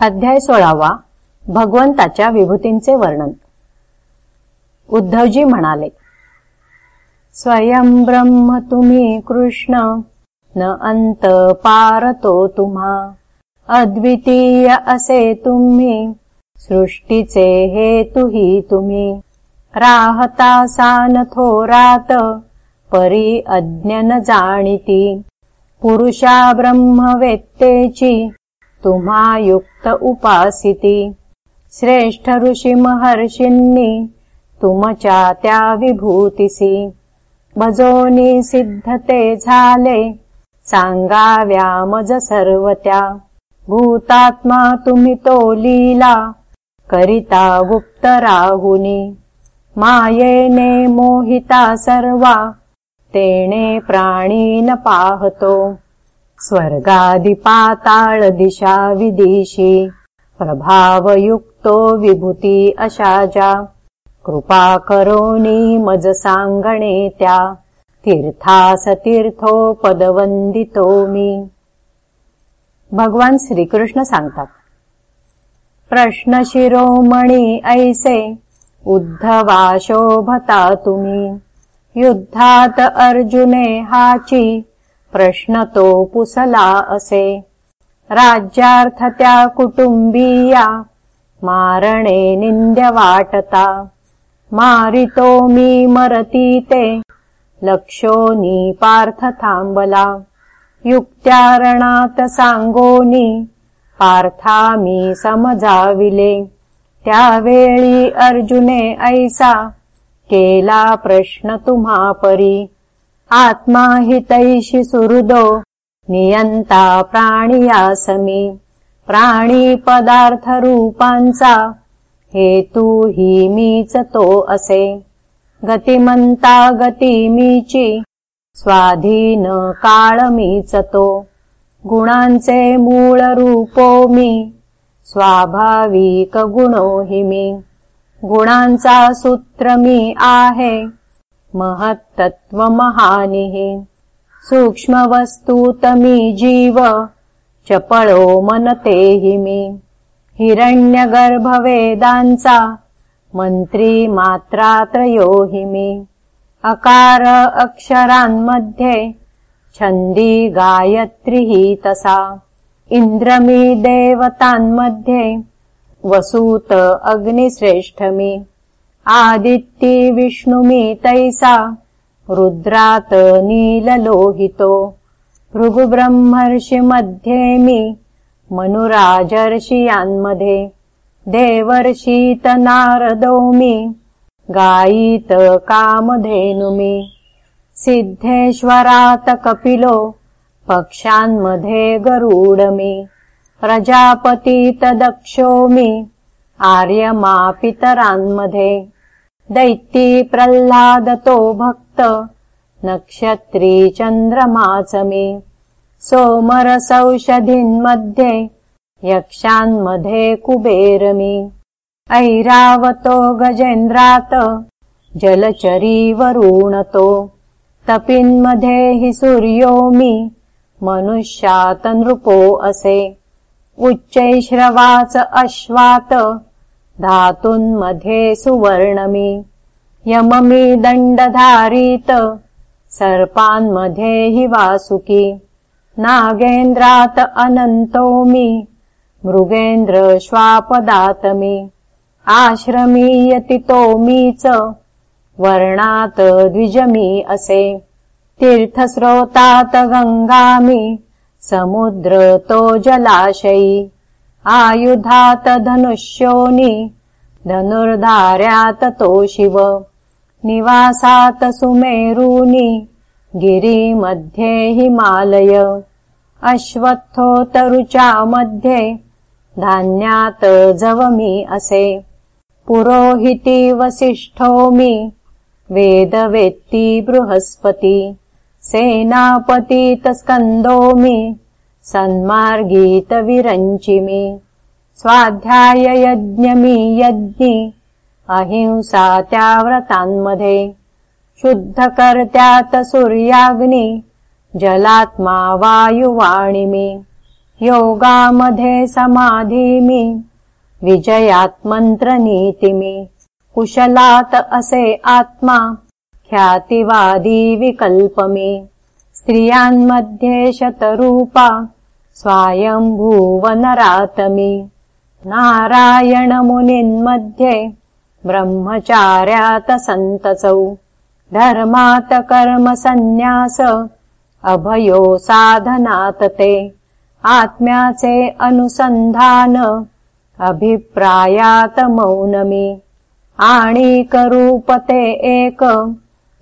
अध्याय सोळावा भगवंताच्या विभूतींचे वर्णन. उद्धवजी म्हणाले स्वयं ब्रह्म तुम्ही कृष्ण न अंत पारतो तुम्हा. अद्वितीय असे तुम्ही सृष्टीचे हेतुही तुम्ही. राहता सान थोरात परी अज्ञन जाणीती. पुरुषा ब्रह्मवेत्तेची युक्त उपासिती। श्रेष्ठ ऋषी महर्षींनी तुमच्या त्या विभूतीसी। भजोनी सिद्धते झाले सांगाव्या मज सर्व त्या भूतात्मा तुम्ही तो लीला करिता गुप्त राहुनी। मायेने मोहिता सर्वा तेणे प्राणी न पाहतो स्वर्गादिपाताळ दिशा विदिशी प्रभावयुक्तो विभूती अशाजा। कृपा करोनी मज सांगणे त्या। तीर्थास तीर्थो पदवंदितो मी। भगवान श्रीकृष्ण सांगतात प्रश्न शिरोमणी ऐसे उद्धवा शोभता तुम्ही। युद्धात अर्जुने हाची प्रश्न तो पुसला असे। राज्यार्थ त्या कुटुंबीया मारणे निंद्य वाटता। मारितो मी मरती ते लक्षोनी पार्थ थांबला। युक्त्यारणात सांगोनी पार्था मी समजाविले। त्यावेळी अर्जुने ऐसा केला प्रश्न तुम्हा परी आत्मा हितैषि सुहृदो नियन्ता प्राणियासमि। प्राणिपदार्थरूपांचा हेतु हि मीचतो असे। गतिमन्ता गतिमीची स्वाधीन काळमीचतो गुणांचे मूळरूपो मी स्वाभाविक गुणो हि मी। गुणांचा सूत्र मी आहे महत्तत्त्वमहानिः। सूक्ष्मवस्तुतमी जीव चपलो मनते हि मे हिरण्यगर्भवेदान्सा मन्त्री मात्रात्रयो हि मे अकार अक्षरान्मध्ये छन्दी गायत्रिः तसा। इन्द्रमी देवतान्मध्ये वसूत अग्निश्रेष्ठमि आदित्ये विष्णुमि तैसा रुद्रात नीललोहितो भृगुब्रह्मर्षि मध्येमि मनुराजर्षियान्मध्ये देवर्षीत नारदौमि गायीत कामधेनुमि सिद्धेश्वरात कपिलो पक्षान्मध्ये गरुडमि प्रजापतीत दक्षोमि पितरान्मध्ये दैत्ती प्रह्लादतो भक्त नक्षत्री चन्द्रमाचमे सोमरसौषधीन्मध्ये यक्षान्मध्ये कुबेरमि। ऐरावतो गजेन्द्रात जलचरीवरुणतो। तपिन्मध्ये हि सूर्योमि मनुष्यात नृपो असे। उच्चैश्रवाच अश्वात धातुन्मध्ये सुवर्णमि यममि दण्डधारीत सर्पान्मध्ये हि वासुकी नागेन्द्रात अनन्तोमि मृगेन्द्र श्वापदातमि आश्रमीयतितोमी च वर्णात् द्विजमी असे तीर्थस्रोतात् गङ्गामि समुद्रतो जलाशयी आयुधात धनुष्योनि धनुर्धार्यात तो शिव निवासात सुमेरूनि गिरिमध्ये हिमालय अश्वत्थोतरुचा मध्ये धान्यात जवमि असे पुरोहिति वसिष्ठोमि वेदवेत्ति बृहस्पति सेनापतितस्कन्दोमि सन्मार्गीतविरञ्चिमि। स्वाध्याययज्ञमि यज्ञि। अहिंसा त्याव्रतान्मध्ये शुद्धकर्त्यात सूर्याग्नि। जलात्मा वायुवाणिमि। योगामध्ये समाधीमि। विजयात्मन्त्रनीतिमि। कुशलात असे आत्मा। ख्यातिवादी विकल्पमि स्त्रियान्मध्ये शतरूपा स्वायम्भुवनरातमि नारायणमुनिन्मध्ये ब्रह्मचार्यात सन्तसौ धर्मात कर्मसन्न्यास अभयो साधनात ते आत्म्याचे अनुसन्धान अभिप्रायात मौनमि आणीकरूपते एक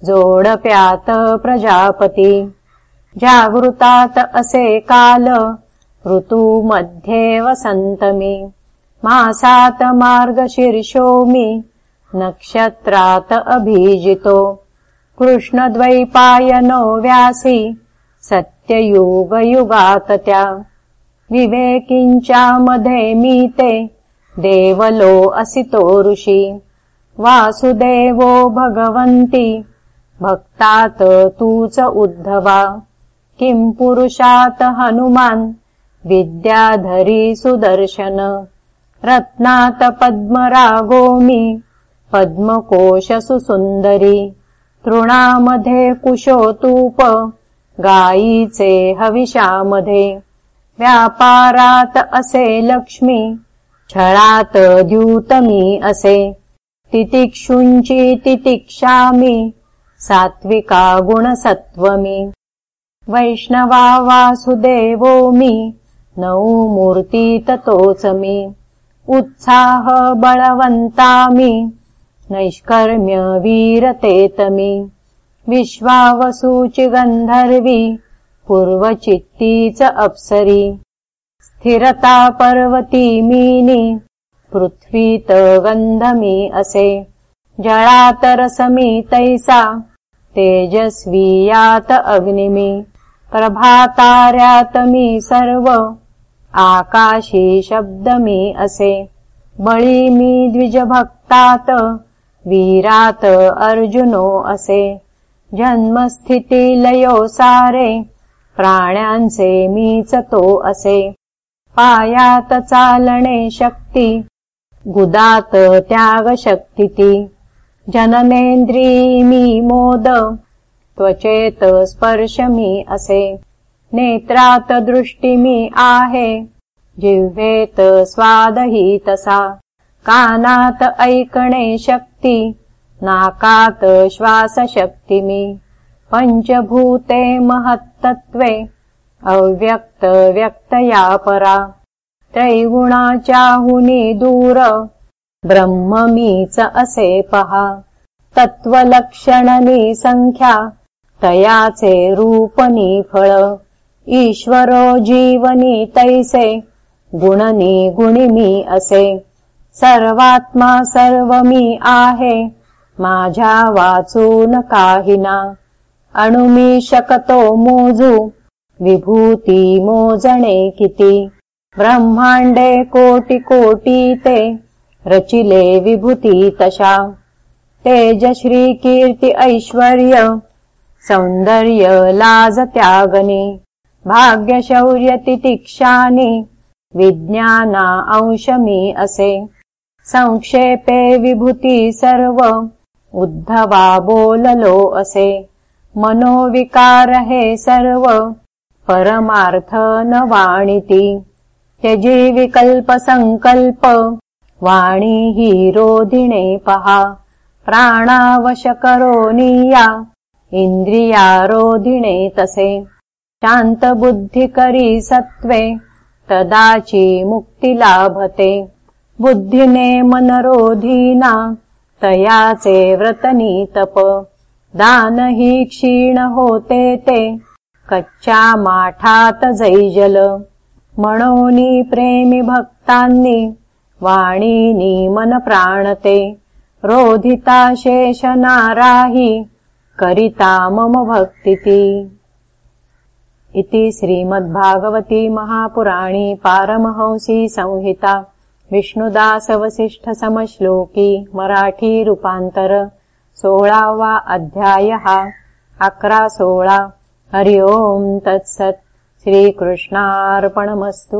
जोडप्यात प्रजापति जागृतात असे काल ऋतुमध्ये वसन्तमि मासात मार्गशीर्षोमि नक्षत्रात अभिजितो। कृष्णद्वैपायनो व्यासि सत्ययुगयुगातत्या। विवेकिञ्चामधे मीते देवलो असितो ऋषि। वासुदेवो भगवन्ति भक्तात् तूच उद्धवा किम् पुरुषात् हनुमान्? विद्याधरी सुदर्शन। रत्नात् पद्मरागोमि पद्मकोशसु सुन्दरी तृणामधे कुशोतूप। गायीचे हविषामधे। व्यापारात असे लक्ष्मी। छळात द्यूतमी असे। तितिक्षुञ्ची तितिक्षामि। सात्विका गुणसत्त्वमि वैष्णवा वासुदेवोमि नौ मूर्ति ततोचमि उत्साह बलवन्तामि नैष्कर्म्य वीरतेतमि। विश्वावसूचि गन्धर्वी पूर्वचित्ती च अप्सरी। स्थिरता पर्वती मीनि पृथ्वीत गन्धमी असे। जलातरसमी तैसा तेजस्वीयात अग्निमि प्रभातार्यातमी सर्व आकाशी शब्दमी असे। बळीमी द्विजभक्तात वीरात अर्जुनो असे। जन्मस्थितिलयो सारे प्राण्यांचे मीच तो असे। पायात चालणे शक्ती गुदात त्याग शक्ती जननेन्द्री मी मोद त्वचेत स्पर्शमी असे. नेत्रात दृष्टिमी आहे. जिह्वेत स्वादही तसा. कानात ऐकणे शक्ती. नाकात श्वासशक्तिमी पञ्चभूते महत्तत्त्वे अव्यक्तव्यक्तया परा त्रैगुणाचाहुनि दूर. ब्रह्ममीच असे पहा. तत्त्वलक्षणनी संख्या तयाचे रूपनी फळ। ईश्वरो जीवनी तैसे गुणनी गुणिमी असे। सर्वात्मा सर्वमी आहे माझ्या वाचून काहिना। अणुमी शकतो मोजू विभूती मोजणे किती। ब्रह्माण्डे कोटि कोटी ते रचिले विभूती तशा। तेज श्री कीर्ति ऐश्वर्य सौन्दर्य लाज त्यागनी भाग्य तितिक्षानि विज्ञाना अंशमी असे। संक्षेपे विभूती सर्व उद्धवा बोललो असे। मनोविकार हे सर्व परमार्थ न वाणिति। त्यजी विकल्प संकल्प वाणी हि रोधिणे पहा। प्राणावश करोनीया इन्द्रिया रोधिणे तसे। शान्त बुद्धिकरी सत्त्वे तदाची मुक्ति लाभते बुद्धिने मनरोधीना तयाचे व्रतनी तप दान क्षीण होते ते कच्चा माठात जैजल। मनोनी प्रेमी भक्तांनी वाणीनी मन प्राणते। रोधिता शेष नाराही करिता मम भक्तिति इति श्रीमद्भागवती महापुराणी पारमहंसी संहिता विष्णुदासवसिष्ठसमश्लोकी मराठी रूपान्तर सोळावा अध्यायः अक्रा सोळा। हरि ओम् तत्सत्। श्रीकृष्णार्पणमस्तु